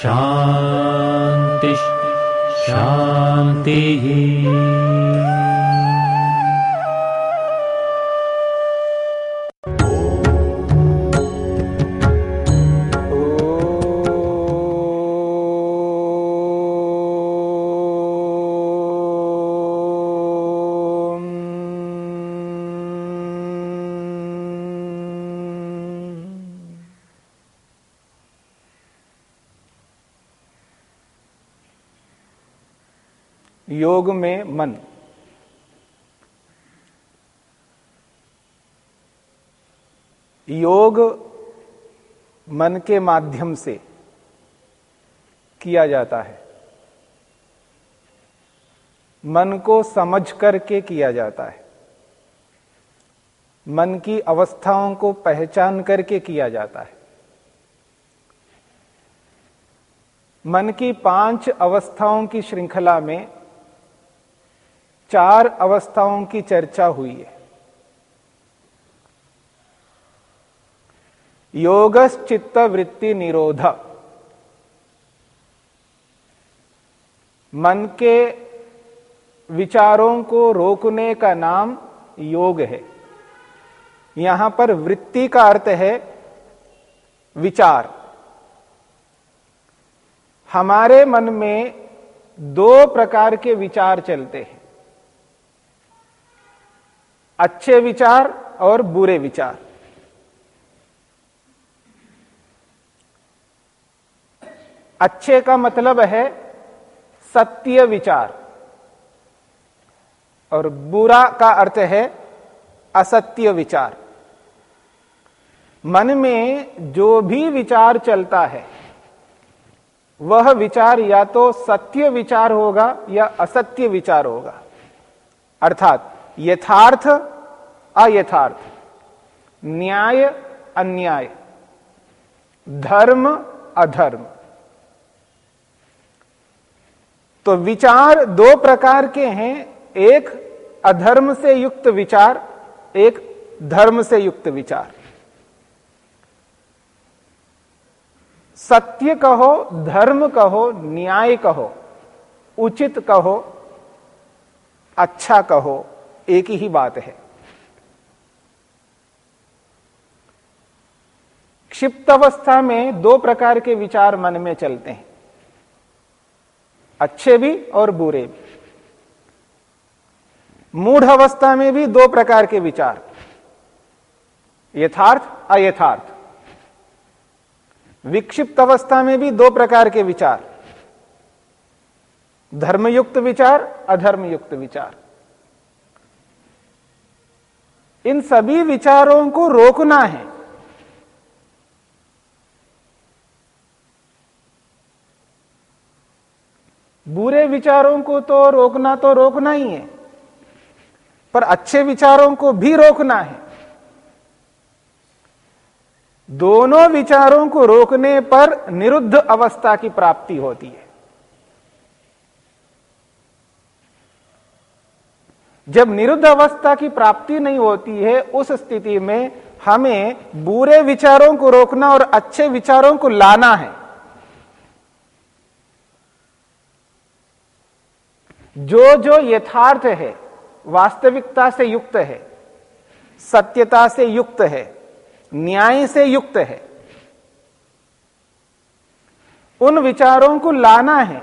शान्तिः शान्तिः योग में मन। योग मन के माध्यम से किया जाता है। मन को समझ करके किया जाता है। मन की अवस्थाओं को पहचान करके किया जाता है। मन की पाँच अवस्थाओं की श्रृंखला में चार अवस्थाओं की चर्चा हुई है। योगस चित्त वृत्ति निरोध। मन के विचारों को रोकने का नाम योग है। यहाँ पर वृत्ति का अर्थ है विचार। हमारे मन में दो प्रकार के विचार चलते हैं। अच्छे विचार और बुरे विचार। अच्छे का मतलब है सत्य विचार। और बुरा का अर्थ है असत्य विचार। मन में जो भी विचार चलता है, वह विचार या तो सत्य विचार होगा या असत्य विचार होगा। अर्थात यथार्थ अयथार्थ। न्याय, अन्याय। धर्म, अधर्म। तो विचार दो प्रकार के हैं। एक अधर्म से युक्त विचार, एक धर्म से युक्त विचार। सत्य कहो, धर्म कहो, न्याय कहो, उचित कहो अच्छा कहो, एक ही बात है। क्षिप्त अवस्था में दो प्रकार के विचार मन में चलते हैं। अच्छे भी और बुरे भी। मूढ़ अवस्था में भी दो प्रकार के विचार। यथार्थ, अयथार्थ। विक्षिप्त अवस्था में भी दो प्रकार के विचार। धर्मयुक्त विचार, अधर्मयुक्त विचार। इन सभी विचारों को रोकना है। बुरे विचारों को तो रोकना तो रोकना ही है, पर अच्छे विचारों को भी रोकना है। दोनों विचारों को रोकने पर निरुद्ध अवस्था की प्राप्ति होती है। जब निरुद्ध अवस्था की प्राप्ति नहीं होती है, उस स्थिति में हमें बुरे विचारों को रोकना और अच्छे विचारों को लाना है। जो जो यथार्थ है, वास्तविकता से युक्त है, सत्यता से युक्त है, न्याय से युक्त है, उन विचारों को लाना है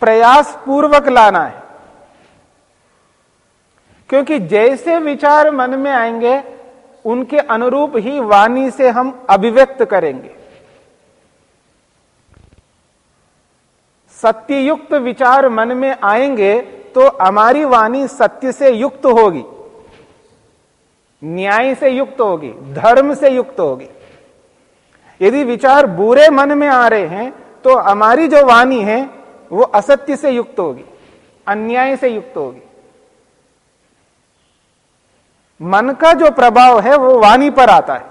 प्रयास पूर्वक लाना है। क्योंकि जैसे विचार मन में आएँगे, उनके अनुरूप ही वाणी से हम अभिव्यक्त करेंगे। सत्ययुक्त विचार मन में आएँगे तो हमारी वाणी सत्य से युक्त होगी, न्याय से युक्त होगी, धर्म से युक्त होगी। यदि विचार बुरे मन में आ रहे हैं तो हमारी जो वाणी है, वो असत्य से युक्त होगी, अन्याय से युक्त होगी। मन का जो प्रभाव है, वो वाणी पर आता है।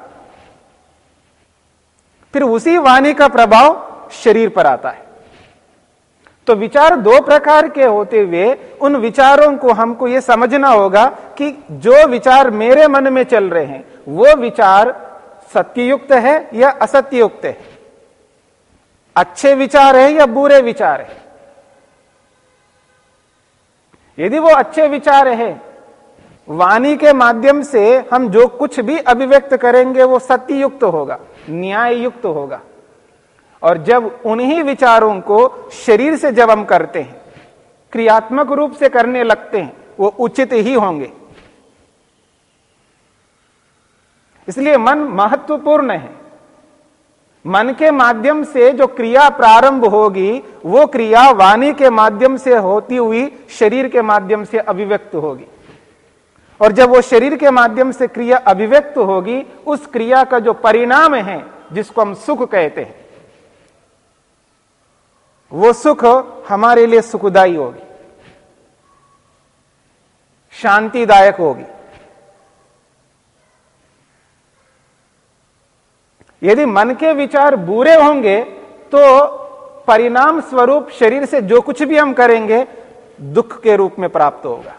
फिर उसी वाणी का प्रभाव शरीर पर आता है। तो विचार दो प्रकार के होते हुए उन विचारों को हमको यह समझना होगा कि जो विचार मेरे मन में चल रहे हैं, वो विचार सत्ययुक्त है या असत्ययुक्त है? अच्छे विचार है या बुरे विचार है? यदि वो अच्छे विचार है, वाणी के माध्यम से हम जो कुछ भी अभिव्यक्त करेंगे वो सत्ययुक्त होगा न्याय युक्त होगा। और जब उन्हीं विचारों को शरीर से जब हम करते हैं, क्रियात्मक रूप से करने लगते हैं, वो उचित ही होंगे। इसलिए मन महत्वपूर्ण है। मन के माध्यम से जो क्रिया प्रारंभ होगी, वो क्रिया वाणी के माध्यम से होती हुई शरीर के माध्यम से अभिव्यक्त होगी। और जब वो शरीर के माध्यम से क्रिया अभिव्यक्त होगी, उस क्रिया का जो परिणाम है, जिसको हम सुख कहते हैं वो सुख हमारे लिए सुखदाई होगी। शांतिदायक होगी। यदि मन के विचार बुरे होंगे तो परिणाम स्वरूप शरीर से जो कुछ भी हम करेंगे, दुख के रूप में प्राप्त होगा।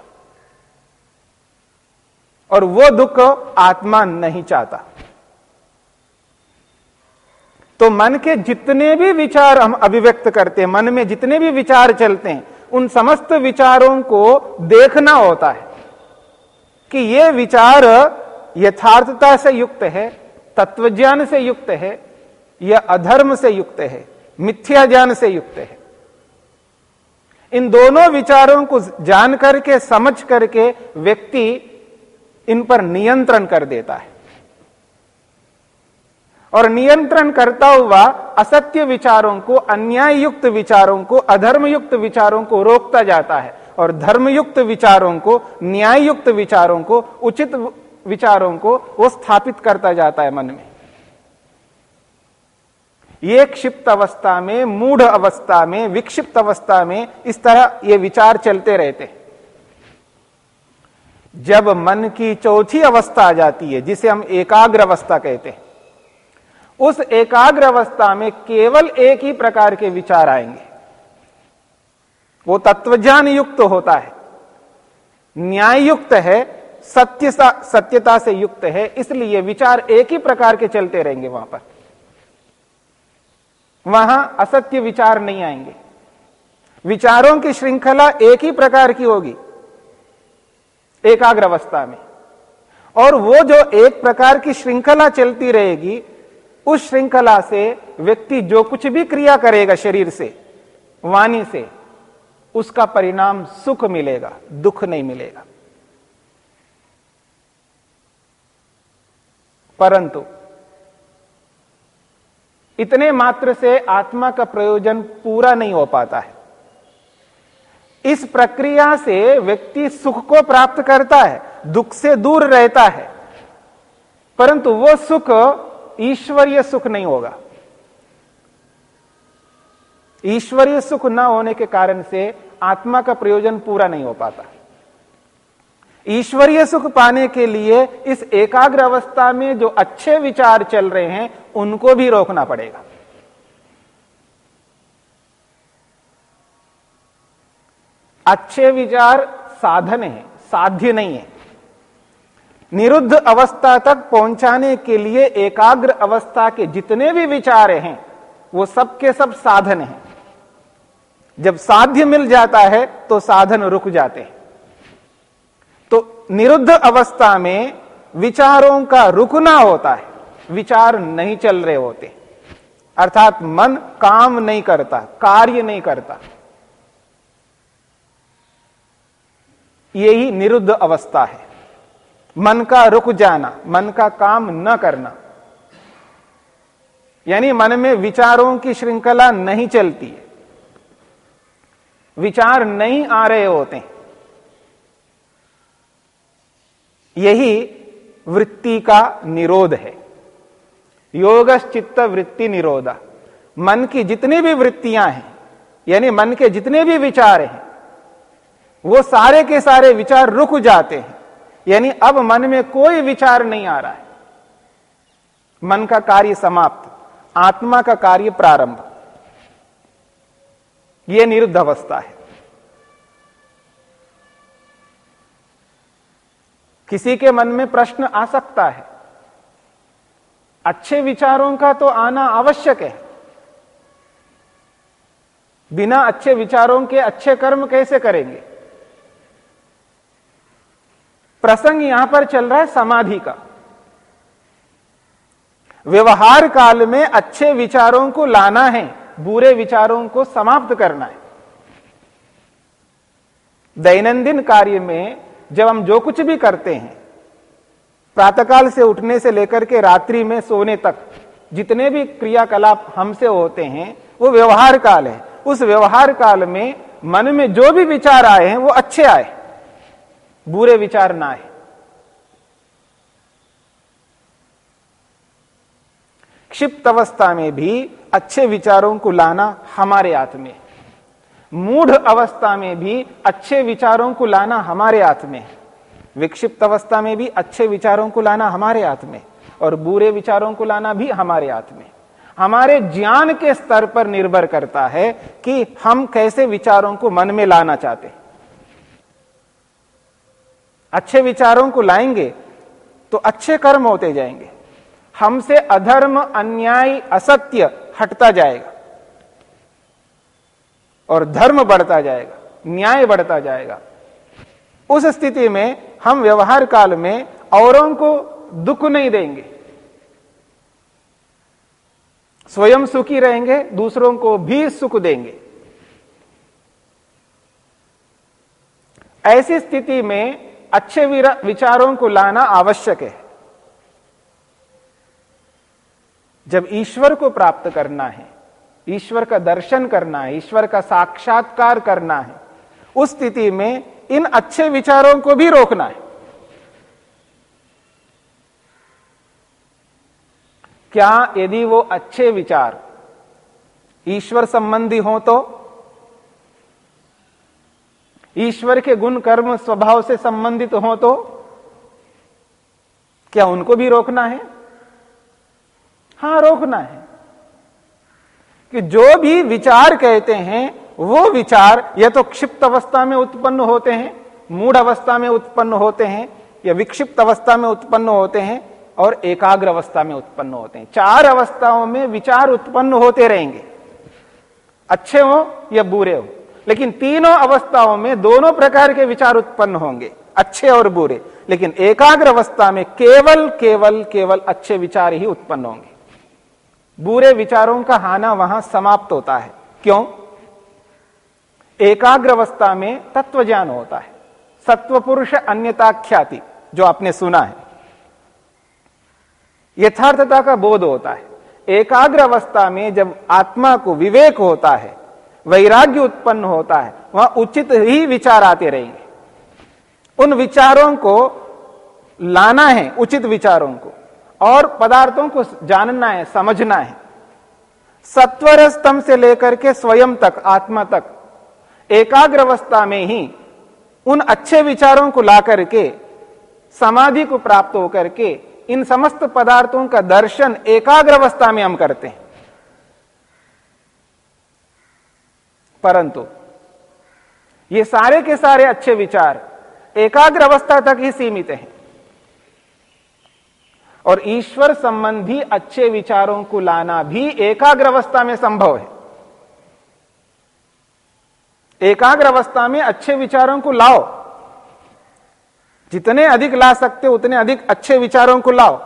और वो दुख आत्मा नहीं चाहता। तो मन के जितने भी विचार हम अभिव्यक्त करते हैं, मन में जितने भी विचार चलते हैं, उन समस्त विचारों को देखना होता है कि ये विचार यथार्थता से युक्त है, तत्वज्ञान से युक्त है, या अधर्म से युक्त है, मिथ्या ज्ञान से युक्त है। इन दोनों विचारों को जान करके, समझ करके व्यक्ति इन पर नियंत्रण कर देता है। और नियंत्रण करता हुआ असत्य विचारों को अन्याय युक्त विचारों को अधर्म युक्त विचारों को रोकता जाता है। और धर्मयुक्त विचारों को न्याय युक्त विचारों को, उचित विचारों को वो स्थापित करता जाता है मन में। ये क्षिप्त अवस्था में, मूढ़ अवस्था में, विक्षिप्त अवस्था में इस तरह ये विचार चलते रहते जब मन की चौथी अवस्था आ जाती है, जिसे हम एकाग्र अवस्था कहते हैं उस एकाग्र अवस्था में केवल एक ही प्रकार के विचार आएँगे। वो तत्वज्ञान युक्त होता है। न्याय युक्त है सत्य सत्यता से युक्त है, इसलिए विचार एक ही प्रकार के चलते रहेंगे वहाँ पर। वहाँ असत्य विचार नहीं आएँगे। विचारों की श्रृंखला एक ही प्रकार की होगी एकाग्र अवस्था में। और वो जो एक प्रकार की श्रृंखला चलती रहेगी उस श्रृंखला से व्यक्ति जो कुछ भी क्रिया करेगा शरीर से, वाणी से, उसका परिणाम सुख मिलेगा, दुख नहीं मिलेगा। परंतु इतने मात्र से आत्मा का प्रयोजन पूरा नहीं हो पाता है। इस प्रक्रिया से व्यक्ति सुख को प्राप्त करता है, दुख से दूर रहता है, परंतु वो सुख ईश्वरीय सुख नहीं होगा। ईश्वरीय सुख ना होने के कारण से आत्मा का प्रयोजन पूरा नहीं हो पाता। ईश्वरीय सुख पाने के लिए इस एकाग्र अवस्था में जो अच्छे विचार चल रहे हैं, उनको भी रोकना पड़ेगा। अच्छे विचार साधन है, साध्य नहीं है। निरुद्ध अवस्था तक पहुँचाने के लिए एकाग्र अवस्था के जितने भी विचार हैं, वो सबके सब साधन हैं। जब साध्य मिल जाता है तो साधन रुक जाते हैं। तो निरुद्ध अवस्था में विचारों का रुकना होता है, विचार नहीं चल रहे होते। अर्थात मन काम नहीं करता, कार्य नहीं करता। यही निरुद्ध अवस्था है। मन का रुक जाना, मन का काम न करना। यानी मन में विचारों की श्रृंखला नहीं चलती। है विचार नहीं आ रहे होते। यही वृत्ति का निरोध है। योग चित्त वृत्ति निरोध। मन की जितनी भी वृत्तियाँ हैं, यानी मन के जितने भी विचार हैं, वो सारे के सारे विचार रुक जाते हैं। यानी अब मन में कोई विचार नहीं आ रहा है। मन का कार्य समाप्त, आत्मा का कार्य प्रारंभ। यह निरुद्ध अवस्था है। किसी के मन में प्रश्न आ सकता है। अच्छे विचारों का तो आना आवश्यक है। बिना अच्छे विचारों के अच्छे कर्म कैसे करेंगे? प्रसंग यहाँ पर चल रहा है समाधि का। व्यवहार काल में अच्छे विचारों को लाना है, बुरे विचारों को समाप्त करना है। दैनंदिन कार्य में जब हम जो कुछ भी करते हैं, प्रातःकाल से उठने से लेकर के रात्रि में सोने तक जितने भी क्रियाकलाप हमसे होते हैं, वो व्यवहार काल है। उस व्यवहार काल में मन में जो भी विचार आए हैं, वो अच्छे आए। बुरे विचार ना आए क्षिप्त अवस्था में भी अच्छे विचारों को लाना हमारे हाथ में मूढ़ अवस्था में भी अच्छे विचारों को लाना हमारे हाथ में विक्षिप्त अवस्था में भी अच्छे विचारों को लाना हमारे हाथ में और बुरे विचारों को लाना भी हमारे हाथ में हमारे ज्ञान के स्तर पर निर्भर करता है कि हम कैसे विचारों को मन में लाना चाहते अच्छे विचारों को लाएँगे तो अच्छे कर्म होते जाएँगे। हमसे अधर्म, अन्याय, असत्य हटता जाएगा और धर्म बढ़ता जाएगा, न्याय बढ़ता जाएगा। उस स्थिति में हम व्यवहार काल में औरों को दुख नहीं देंगे। स्वयं सुखी रहेंगे, दूसरों को भी सुख देंगे। ऐसी स्थिति में अच्छे विचारों को लाना आवश्यक है। जब ईश्वर को प्राप्त करना है, ईश्वर का दर्शन करना है, ईश्वर का साक्षात्कार करना है, उस स्थिति में इन अच्छे विचारों को भी रोकना है। क्या यदि वो अच्छे विचार ईश्वर संबंधी हो तो ईश्वर के गुण कर्म स्वभाव से संबंधित हो तो क्या उनको भी रोकना है? हाँ, रोकना है। कि जो भी विचार कहते हैं, वो विचार या तो क्षिप्त अवस्था में उत्पन्न होते हैं, मूढ़ अवस्था में उत्पन्न होते हैं, या विक्षिप्त अवस्था में उत्पन्न होते हैं और एकाग्र अवस्था में उत्पन्न होते हैं। चार अवस्थाओं में विचार उत्पन्न होते रहेंगे। अच्छे हो या बुरे हो? लेकिन तीनों अवस्थाओं में दोनों प्रकार के विचार उत्पन्न होंगे, अच्छे और बुरे। लेकिन एकाग्र अवस्था में केवल केवल केवल अच्छे विचार ही उत्पन्न होंगे। बुरे विचारों का हाना वहाँ समाप्त होता है। क्यों? एकाग्र अवस्था में तत्व ज्ञान होता है। सत्व पुरुष अन्यता ख्याति, जो आपने सुना है। यथार्थता का बोध होता है। एकाग्र अवस्था में जब आत्मा को विवेक होता है वैराग्य उत्पन्न होता है, वहाँ उचित ही विचार आते रहेंगे। उन विचारों को लाना है, उचित विचारों को, और पदार्थों को जानना है, समझना है। सत्वर स्तंभ से लेकर के स्वयं तक, आत्मा तक एकाग्र अवस्था में ही उन अच्छे विचारों को ला करके, समाधि को प्राप्त होकर के, इन समस्त पदार्थों का दर्शन एकाग्र अवस्था में हम करते हैं। परंतु ये सारे के सारे अच्छे विचार एकाग्र अवस्था तक ही सीमित हैं। और ईश्वर संबंधी अच्छे विचारों को लाना भी एकाग्र अवस्था में संभव है। एकाग्र अवस्था में अच्छे विचारों को लाओ। जितने अधिक ला सकते उतने अधिक अच्छे विचारों को लाओ,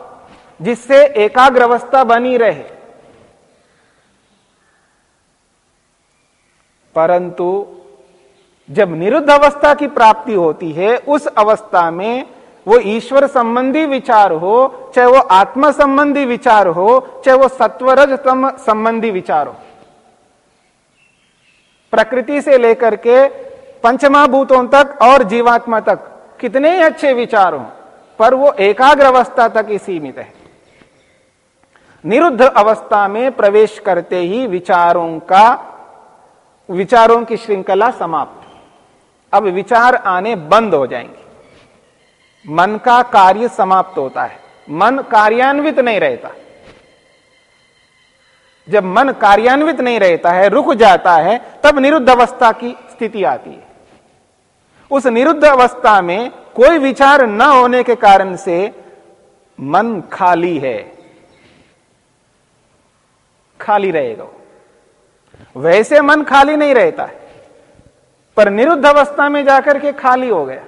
जिससे एकाग्र अवस्था बनी रहे। परंतु जब निरुद्ध अवस्था की प्राप्ति होती है, उस अवस्था में वो ईश्वर संबंधी विचार हो, चाहे वो आत्मा संबंधी विचार हो, चाहे वो सत्वरज संबंधी विचार हो। प्रकृति से लेकर के पंचमाभूतों तक और जीवात्मा तक कितने ही अच्छे विचार हो, पर वो एकाग्र अवस्था तक ही सीमित है। निरुद्ध अवस्था में प्रवेश करते ही विचारों का विचारों की श्रृंखला समाप्त। अब विचार आने बंद हो जाएँगे। मन का कार्य समाप्त होता है। मन कार्यान्वित नहीं रहता। जब मन कार्यान्वित नहीं रहता है, रुक जाता है, तब निरुद्ध अवस्था की स्थिति आती है। उस निरुद्ध अवस्था में कोई विचार न होने के कारण से मन खाली है। खाली रहेगा वैसे मन खाली नहीं रहता है, पर निरुद्ध अवस्था में जाकर के खाली हो गया।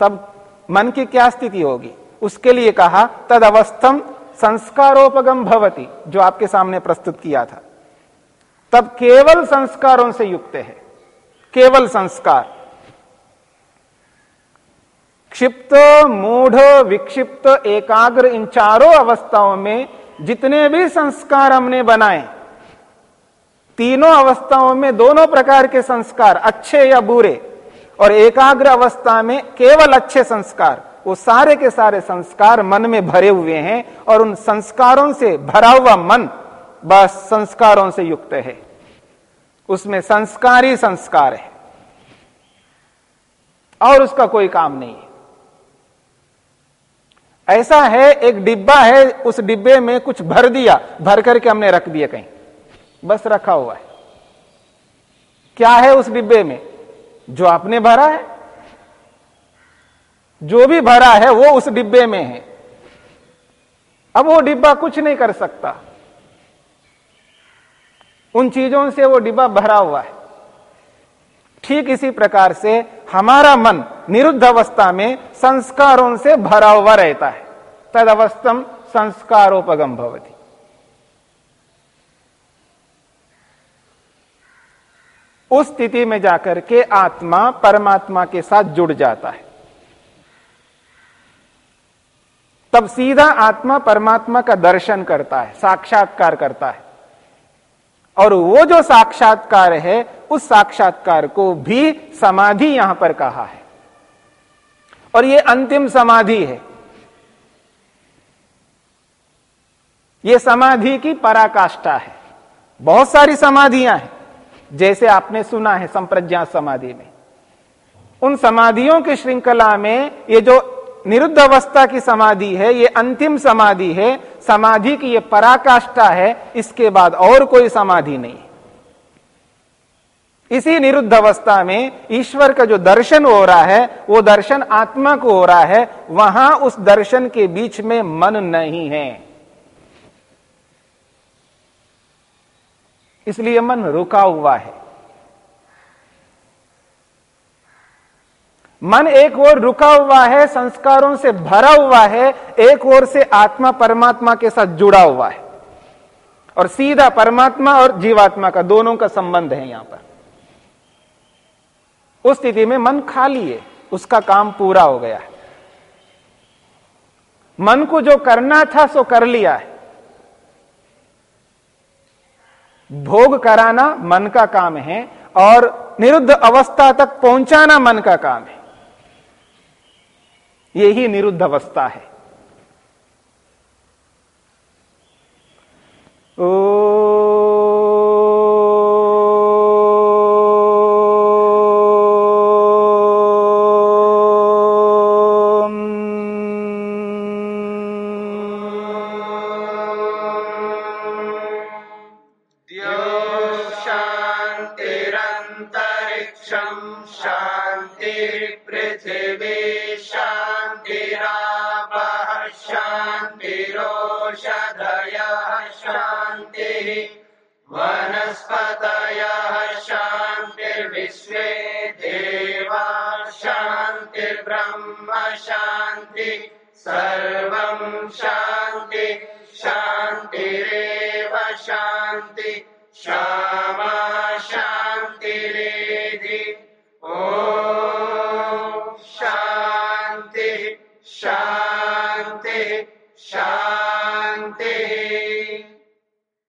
तब मन की क्या स्थिति होगी? उसके लिए कहा तद अवस्थम संस्कारोपगम भवती, जो आपके सामने प्रस्तुत किया था। तब केवल संस्कारों से युक्त है, केवल संस्कार। क्षिप्त, मूढ़, विक्षिप्त, एकाग्र इन चारों अवस्थाओं में जितने भी संस्कार हमने बनाए, तीनों अवस्थाओं में दोनों प्रकार के संस्कार, अच्छे या बुरे, और एकाग्र अवस्था में केवल अच्छे संस्कार, वो सारे के सारे संस्कार मन में भरे हुए हैं, और उन संस्कारों से भरा हुआ मन बस संस्कारों से युक्त है। उसमें संस्कार ही संस्कार है। और उसका कोई काम नहीं है। ऐसा है, एक डिब्बा है, उस डिब्बे में कुछ भर दिया, भर करके हमने रख दिया कहीं। बस रखा हुआ है। क्या है उस डिब्बे में? जो आपने भरा है। जो भी भरा है, वो उस डिब्बे में है। अब वो डिब्बा कुछ नहीं कर सकता। उन चीज़ों से वो डिब्बा भरा हुआ है। ठीक इसी प्रकार से हमारा मन निरुद्ध अवस्था में संस्कारों से भरा हुआ रहता है। तद अवस्थम संस्कारोपगम भवती। उस स्थिति में जाकर के आत्मा परमात्मा के साथ जुड़ जाता है। तब सीधा आत्मा परमात्मा का दर्शन करता है, साक्षात्कार करता है। और वो जो साक्षात्कार है उस साक्षात्कार को भी समाधि यहाँ पर कहा है। और यह अंतिम समाधि है। यह समाधि की पराकाष्ठा है। बहुत सारी समाधियाँ हैं। जैसे आपने सुना है संप्रज्ञा समाधि में। उन समाधियों की श्रृंखला में ये जो निरुद्ध अवस्था की समाधि है, ये अंतिम समाधि है। समाधि की ये पराकाष्ठा है, इसके बाद और कोई समाधि नहीं। इसी निरुद्ध अवस्था में ईश्वर का जो दर्शन हो रहा है, वो दर्शन आत्मा को हो रहा है, वहाँ उस दर्शन के बीच में मन नहीं है। इसलिए मन रुका हुआ है। मन एक ओर रुका हुआ है, संस्कारों से भरा हुआ है, एक ओर से आत्मा परमात्मा के साथ जुड़ा हुआ है। और सीधा परमात्मा और जीवात्मा का दोनों का संबंध है यहाँ पर। उस स्थिति में मन खाली है, उसका काम पूरा हो गया है। मन को जो करना था, सो कर लिया है। भोग कराना मन का काम है और निरुद्ध अवस्था तक पहुंचाना मन का काम है। यही निरुद्ध अवस्था है। वनस्पतयः शान्तिर्विश्वे देवा शान्तिर्ब्रह्म शांति सर्व शांति शान्तिरेव शांति क्षमा शान्तिरेधि। ॐ शांति शान्तिः।